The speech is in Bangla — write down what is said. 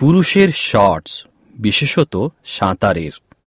পুরুষের শর্টস বিশেষত সাঁতারের।